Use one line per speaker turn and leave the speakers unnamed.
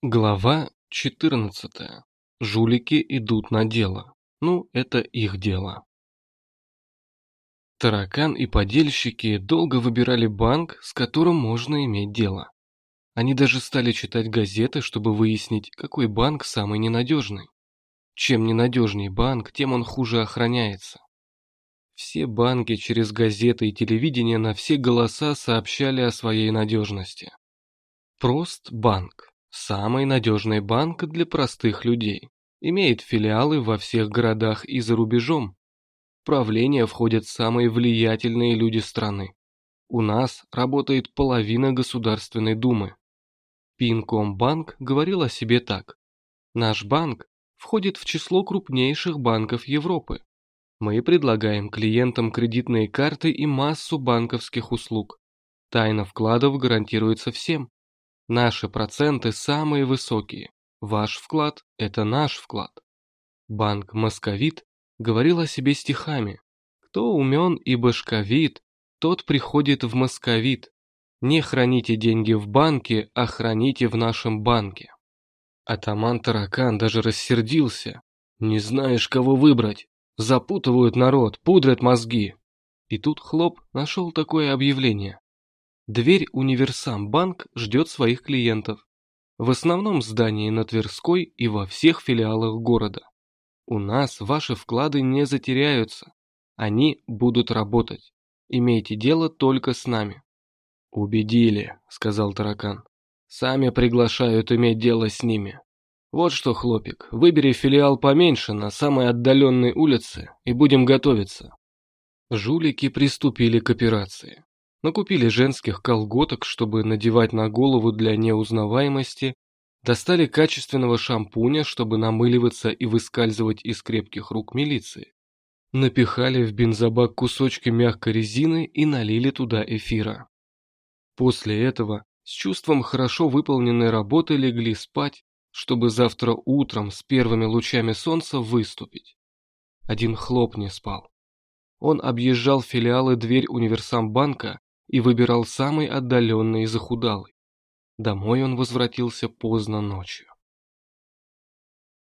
Глава 14. Жулики идут на дело. Ну, это их дело. Таракан и подельщики долго выбирали банк, с которым можно иметь дело. Они даже стали читать газеты, чтобы выяснить, какой банк самый ненадежный. Чем ненадежнее банк, тем он хуже охраняется. Все банки через газеты и телевидение на все голоса сообщали о своей надежности. Прост банк. Самый надежный банк для простых людей. Имеет филиалы во всех городах и за рубежом. В правление входят самые влиятельные люди страны. У нас работает половина Государственной Думы. Пинкомбанк говорил о себе так. Наш банк входит в число крупнейших банков Европы. Мы предлагаем клиентам кредитные карты и массу банковских услуг. Тайна вкладов гарантируется всем. Наши проценты самые высокие. Ваш вклад – это наш вклад. Банк «Московит» говорил о себе стихами. Кто умен и башковит, тот приходит в московит. Не храните деньги в банке, а храните в нашем банке. Атаман Таракан даже рассердился. Не знаешь, кого выбрать. Запутывают народ, пудрят мозги. И тут Хлоп нашел такое объявление. Дверь Универсам Банк ждет своих клиентов. В основном здании на Тверской и во всех филиалах города. У нас ваши вклады не затеряются. Они будут работать. Имейте дело только с нами. «Убедили», — сказал таракан. «Сами приглашают иметь дело с ними. Вот что, хлопик, выбери филиал поменьше на самой отдаленной улице и будем готовиться». Жулики приступили к операции. Накупили женских колготок, чтобы надевать на голову для неузнаваемости, достали качественного шампуня, чтобы намыливаться и выскальзывать из крепких рук милиции. Напихали в бензобак кусочки мягкой резины и налили туда эфира. После этого с чувством хорошо выполненной работы легли спать, чтобы завтра утром с первыми лучами солнца выступить. Один хлоп не спал. Он объезжал филиалы дверь универсамбанка и выбирал самый отдаленный и захудалый. Домой он возвратился поздно ночью.